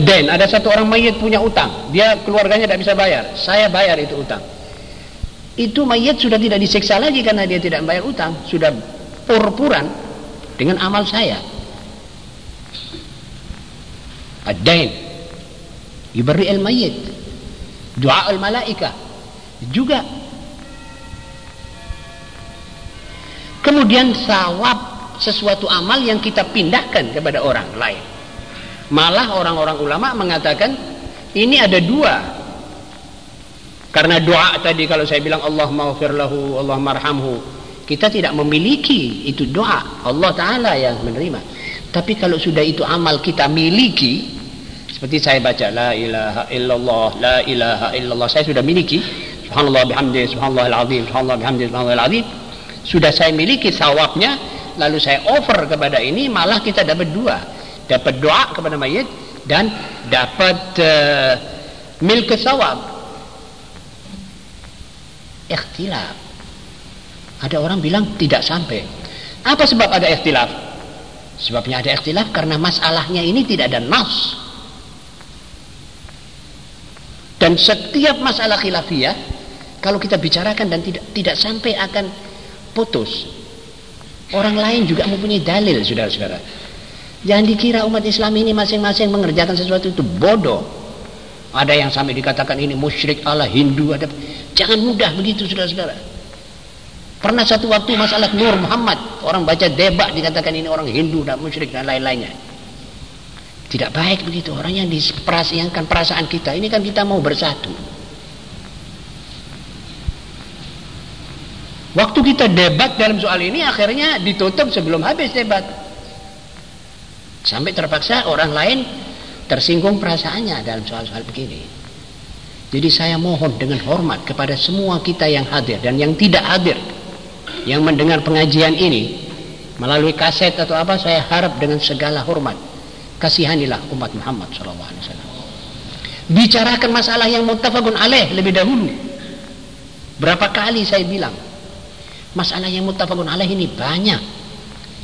Adain, ada satu orang mayit punya utang. Dia keluarganya tidak bisa bayar. Saya bayar itu utang. Itu mayit sudah tidak disiksa lagi karena dia tidak bayar utang. Sudah purpuran dengan amal saya. Adain. Yubari al-mayit. Doa al-malaika. Juga. Kemudian sawab sesuatu amal yang kita pindahkan kepada orang lain. Malah orang-orang ulama mengatakan ini ada dua. Karena doa tadi kalau saya bilang Allah maghfir lahu, Allah marhamhu, kita tidak memiliki itu doa. Allah taala yang menerima. Tapi kalau sudah itu amal kita miliki, seperti saya baca la ilaha illallah, la ilaha illallah, saya sudah miliki. Subhanallah bihamdi, subhanallah alazim, subhanallah bihamdi, subhanallah alazim. Sudah saya miliki sawabnya, lalu saya over kepada ini malah kita dapat dua dapat doa kepada mayit dan dapat uh, milk sawab. Ikhtilaf. Ada orang bilang tidak sampai. Apa sebab ada ikhtilaf? Sebabnya ada ikhtilaf karena masalahnya ini tidak ada nas dan setiap masalah khilafiyah kalau kita bicarakan dan tidak tidak sampai akan putus Orang lain juga mempunyai dalil, saudara-saudara. Jangan dikira umat Islam ini masing-masing mengerjakan sesuatu itu bodoh. Ada yang sampai dikatakan ini musyrik ala Hindu. Ada... Jangan mudah begitu, saudara-saudara. Pernah satu waktu masalah Nur Muhammad. Orang baca debak dikatakan ini orang Hindu dan musyrik dan lain-lainnya. Tidak baik begitu. Orang yang diperasaikan perasaan kita. Ini kan kita mau bersatu. Waktu kita debat dalam soal ini akhirnya ditutup sebelum habis debat. Sampai terpaksa orang lain tersinggung perasaannya dalam soal-soal begini. Jadi saya mohon dengan hormat kepada semua kita yang hadir dan yang tidak hadir yang mendengar pengajian ini melalui kaset atau apa saya harap dengan segala hormat kasihanilah umat Muhammad SAW. Bicarakan masalah yang muttafaqun alaih lebih dahulu. Berapa kali saya bilang Masalah yang mutafakun alaih ini banyak.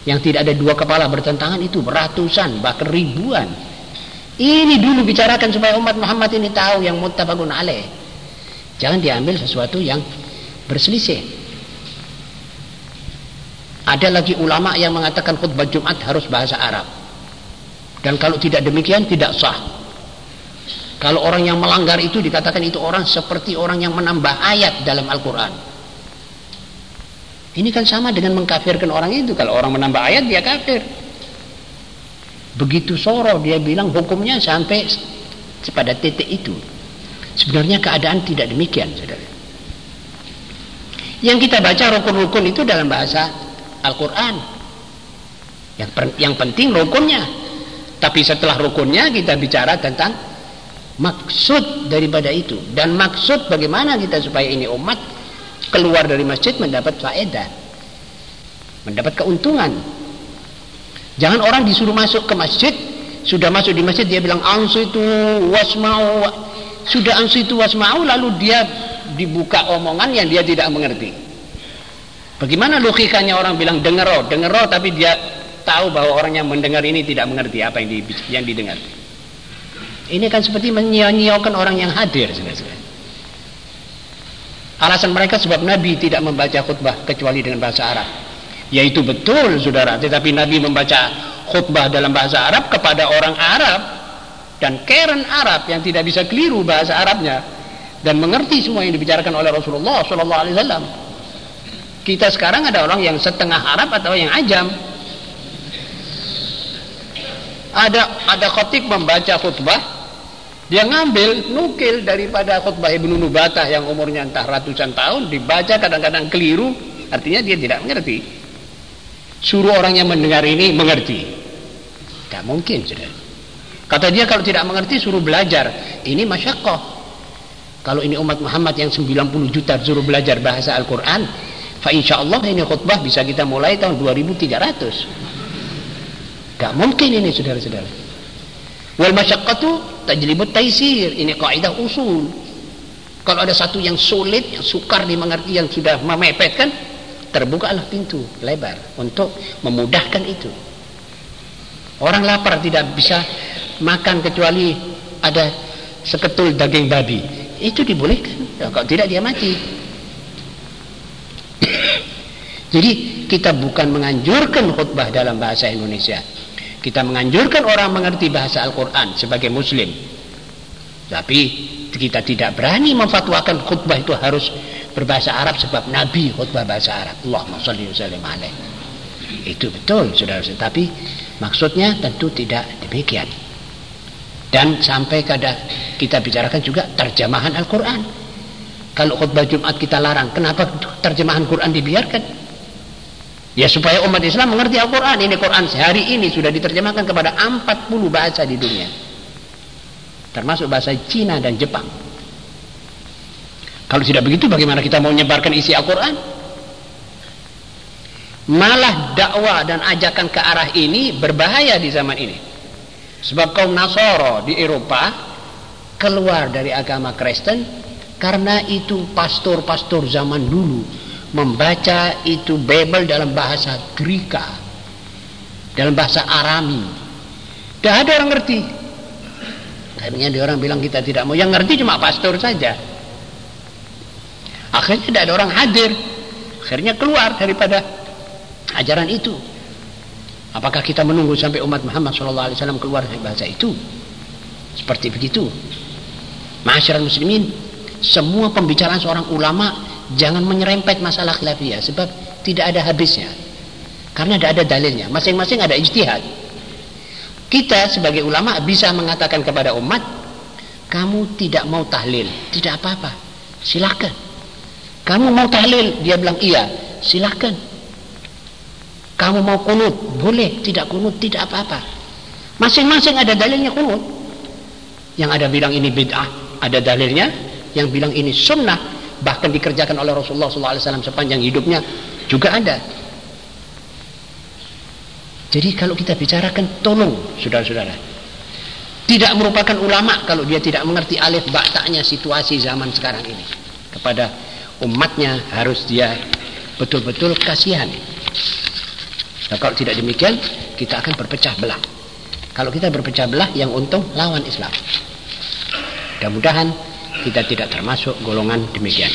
Yang tidak ada dua kepala bertentangan itu ratusan bahkan ribuan. Ini dulu bicarakan supaya umat Muhammad ini tahu yang mutafakun alaih. Jangan diambil sesuatu yang berselisih. Ada lagi ulama yang mengatakan khutbah Jumat harus bahasa Arab. Dan kalau tidak demikian tidak sah. Kalau orang yang melanggar itu dikatakan itu orang seperti orang yang menambah ayat dalam Al-Quran. Ini kan sama dengan mengkafirkan orang itu. Kalau orang menambah ayat dia kafir. Begitu soro dia bilang hukumnya sampai pada titik itu. Sebenarnya keadaan tidak demikian, saudara. Yang kita baca rukun-rukun itu dalam bahasa Al-Quran. Yang, yang penting rukunnya. Tapi setelah rukunnya kita bicara tentang maksud daripada itu. Dan maksud bagaimana kita supaya ini umat keluar dari masjid mendapat faedah mendapat keuntungan. Jangan orang disuruh masuk ke masjid sudah masuk di masjid dia bilang ansu itu wasmau. Sudah ansu itu wasmau lalu dia dibuka omongan yang dia tidak mengerti. Bagaimana logikanya orang bilang dengero dengero tapi dia tahu bahwa orang yang mendengar ini tidak mengerti apa yang, di, yang didengar. Ini kan seperti menyia-nyiakan orang yang hadir sebenarnya Alasan mereka sebab Nabi tidak membaca khutbah kecuali dengan bahasa Arab. Yaitu betul saudara, tetapi Nabi membaca khutbah dalam bahasa Arab kepada orang Arab dan keren Arab yang tidak bisa keliru bahasa Arabnya dan mengerti semua yang dibicarakan oleh Rasulullah Sallallahu Alaihi Wasallam. Kita sekarang ada orang yang setengah Arab atau yang ajam. Ada ada khotib membaca khutbah dia ngambil nukil daripada khutbah Ibnu Nubatah yang umurnya entah ratusan tahun dibaca kadang-kadang keliru artinya dia tidak mengerti. Suruh orang yang mendengar ini mengerti. Tidak mungkin sudah kata dia kalau tidak mengerti suruh belajar. Ini masyakoh. Kalau ini umat Muhammad yang 90 juta suruh belajar bahasa Al-Quran fa insya Allah ini khutbah bisa kita mulai tahun 2300 gak mungkin ini saudara-saudara wal masyaqqatu tajribut taisir ini kaidah usul. Kalau ada satu yang sulit yang sukar dimengerti yang sudah memepetkan terbukalah pintu lebar untuk memudahkan itu. Orang lapar tidak bisa makan kecuali ada seketul daging babi. Itu dibolehkan. Ya, kalau tidak dia mati. Jadi kita bukan menganjurkan khutbah dalam bahasa Indonesia kita menganjurkan orang mengerti bahasa Al-Quran sebagai muslim. Tapi kita tidak berani memfatwakan khutbah itu harus berbahasa Arab sebab Nabi khutbah bahasa Arab. Allahumma salli alaih. Itu betul saudara tapi maksudnya tentu tidak demikian. Dan sampai kada kita bicarakan juga terjemahan Al-Quran. Kalau khutbah Jumat kita larang kenapa terjemahan Quran dibiarkan ya supaya umat Islam mengerti Al-Quran. Ini Quran sehari ini sudah diterjemahkan kepada 40 bahasa di dunia. Termasuk bahasa Cina dan Jepang. Kalau tidak begitu bagaimana kita mau menyebarkan isi Al-Quran? Malah dakwah dan ajakan ke arah ini berbahaya di zaman ini. Sebab kaum Nasoro di Eropa keluar dari agama Kristen karena itu pastor-pastor zaman dulu membaca itu Bible dalam bahasa Greka, dalam bahasa Arami. Tidak ada orang ngerti. Akhirnya dia orang bilang kita tidak mau. Yang ngerti cuma pastor saja. Akhirnya tidak ada orang hadir. Akhirnya keluar daripada ajaran itu. Apakah kita menunggu sampai umat Muhammad SAW keluar dari bahasa itu? Seperti begitu. Masyarakat muslimin, semua pembicaraan seorang ulama jangan menyerempet masalah khilafiyah sebab tidak ada habisnya. Karena tidak ada dalilnya. Masing-masing ada ijtihad. Kita sebagai ulama bisa mengatakan kepada umat, kamu tidak mau tahlil, tidak apa-apa. Silakan. Kamu mau tahlil, dia bilang iya, silakan kamu mau kunut, boleh. Tidak kunut, tidak apa-apa. Masing-masing ada dalilnya kunut. Yang ada bilang ini bid'ah, ada dalilnya. Yang bilang ini sunnah, bahkan dikerjakan oleh Rasulullah SAW sepanjang hidupnya juga ada. Jadi kalau kita bicarakan, tolong saudara-saudara. Tidak merupakan ulama kalau dia tidak mengerti alif baktaknya situasi zaman sekarang ini. Kepada umatnya harus dia betul-betul kasihan. Nah, kalau tidak demikian, kita akan berpecah belah. Kalau kita berpecah belah, yang untung lawan Islam. Mudah-mudahan kita tidak termasuk golongan demikian.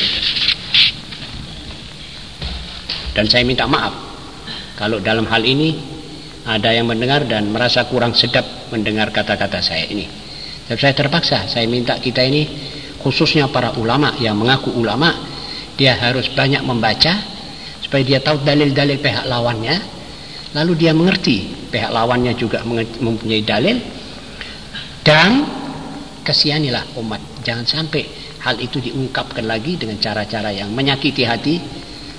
Dan saya minta maaf kalau dalam hal ini ada yang mendengar dan merasa kurang sedap mendengar kata-kata saya ini. Tapi saya terpaksa, saya minta kita ini khususnya para ulama yang mengaku ulama, dia harus banyak membaca supaya dia tahu dalil-dalil pihak lawannya lalu dia mengerti pihak lawannya juga mempunyai dalil dan kesihanilah umat jangan sampai hal itu diungkapkan lagi dengan cara-cara yang menyakiti hati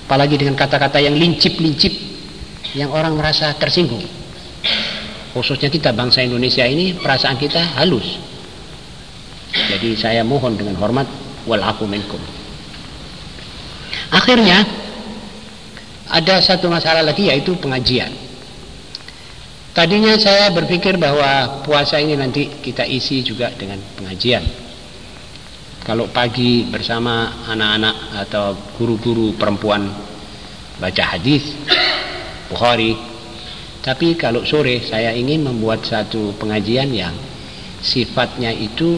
apalagi dengan kata-kata yang lincip-lincip yang orang merasa tersinggung. Khususnya kita bangsa Indonesia ini perasaan kita halus. Jadi saya mohon dengan hormat wal akhirnya ada satu masalah lagi yaitu pengajian. Tadinya saya berpikir bahwa puasa ini nanti kita isi juga dengan pengajian. Kalau pagi bersama anak-anak atau guru-guru perempuan baca hadis Bukhari. Tapi kalau sore saya ingin membuat satu pengajian yang sifatnya itu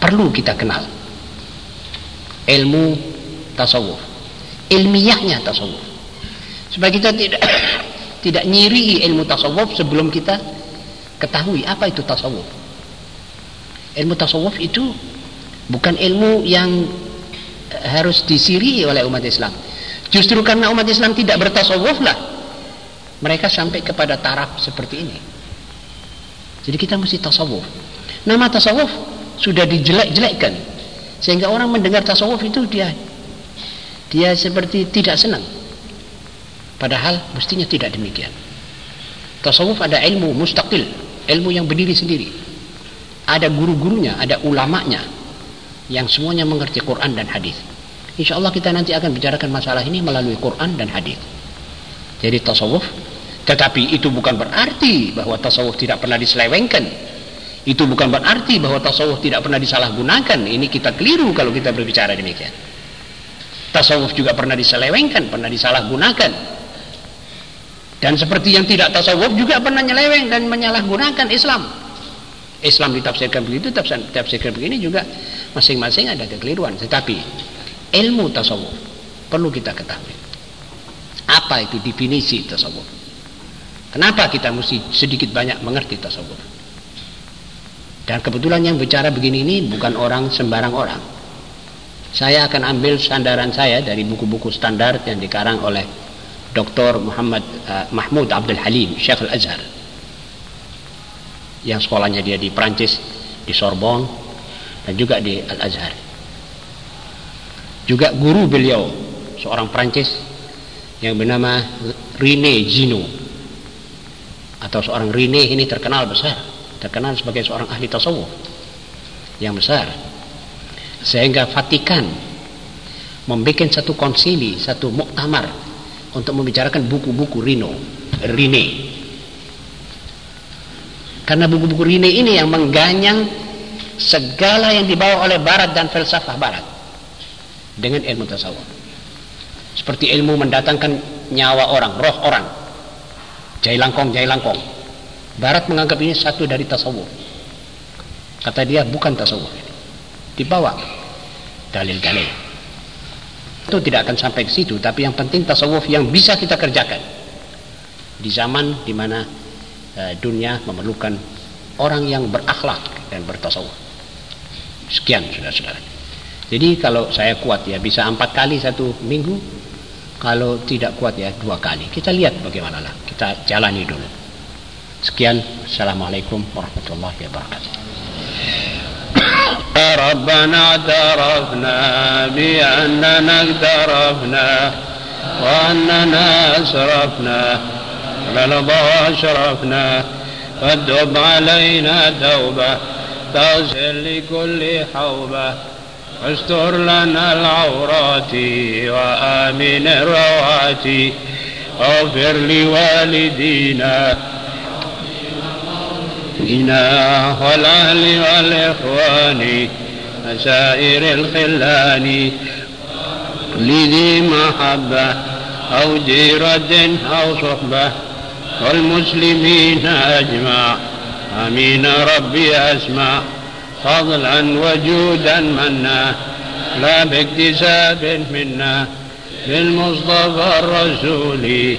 perlu kita kenal. Ilmu tasawuf. Ilmiahnya tasawuf. Supaya kita tidak tidak nyiri ilmu tasawuf sebelum kita ketahui apa itu tasawuf. Ilmu tasawuf itu bukan ilmu yang harus disiri oleh umat Islam. Justru karena umat Islam tidak bertasawuf lah mereka sampai kepada taraf seperti ini. Jadi kita mesti tasawuf. Nama tasawuf sudah dijelek-jelekkan sehingga orang mendengar tasawuf itu dia dia seperti tidak senang Padahal mestinya tidak demikian. Tasawuf ada ilmu mustaqil, ilmu yang berdiri sendiri. Ada guru-gurunya, ada ulamanya yang semuanya mengerti Quran dan hadis. Insya Allah kita nanti akan bicarakan masalah ini melalui Quran dan hadis. Jadi tasawuf, tetapi itu bukan berarti bahwa tasawuf tidak pernah diselewengkan. Itu bukan berarti bahwa tasawuf tidak pernah disalahgunakan. Ini kita keliru kalau kita berbicara demikian. Tasawuf juga pernah diselewengkan, pernah disalahgunakan Dan seperti yang tidak tasawuf juga pernah nyeleweng dan menyalahgunakan Islam. Islam ditafsirkan begitu, tafsir, tafsirkan begini juga masing-masing ada kekeliruan. Tetapi ilmu tasawuf perlu kita ketahui. Apa itu definisi tasawuf? Kenapa kita mesti sedikit banyak mengerti tasawuf? Dan kebetulan yang bicara begini ini bukan orang sembarang orang. Saya akan ambil sandaran saya dari buku-buku standar yang dikarang oleh Dr. Muhammad uh, Mahmud Abdul Halim Syekh Al-Azhar yang sekolahnya dia di Prancis di Sorbonne dan juga di Al-Azhar. Juga guru beliau seorang Prancis yang bernama Rene Gino. Atau seorang Rene ini terkenal besar terkenal sebagai seorang ahli tasawuf yang besar. Sehingga Vatikan membuat satu konsili satu muktamar untuk membicarakan buku-buku Rino, Rine. Karena buku-buku Rine ini yang mengganyang segala yang dibawa oleh Barat dan filsafah Barat dengan ilmu tasawuf. Seperti ilmu mendatangkan nyawa orang, roh orang. Jai langkong, jai langkong. Barat menganggap ini satu dari tasawuf. Kata dia bukan tasawuf. Dibawa dalil-dalil itu tidak akan sampai ke situ tapi yang penting tasawuf yang bisa kita kerjakan di zaman di mana uh, dunia memerlukan orang yang berakhlak dan bertasawuf sekian saudara-saudara jadi kalau saya kuat ya bisa empat kali satu minggu kalau tidak kuat ya dua kali kita lihat bagaimana lah kita jalani dulu sekian assalamualaikum warahmatullahi wabarakatuh ربنا اعترفنا بأننا اقترفنا وأننا أسرفنا للضوء أشرفنا فاتب علينا توبة تغسل لكل حوبة استر لنا العورات وآمن الروات اغفر لوالدينا بنا والأهل والإخوان وسائر الخلان لذي محبة أو جيرة أو صحبة. والمسلمين أجمع. آمين ربي أسمع. فضلا وجودا منا. لا باكتساب منا. بالمصطفى الرسول.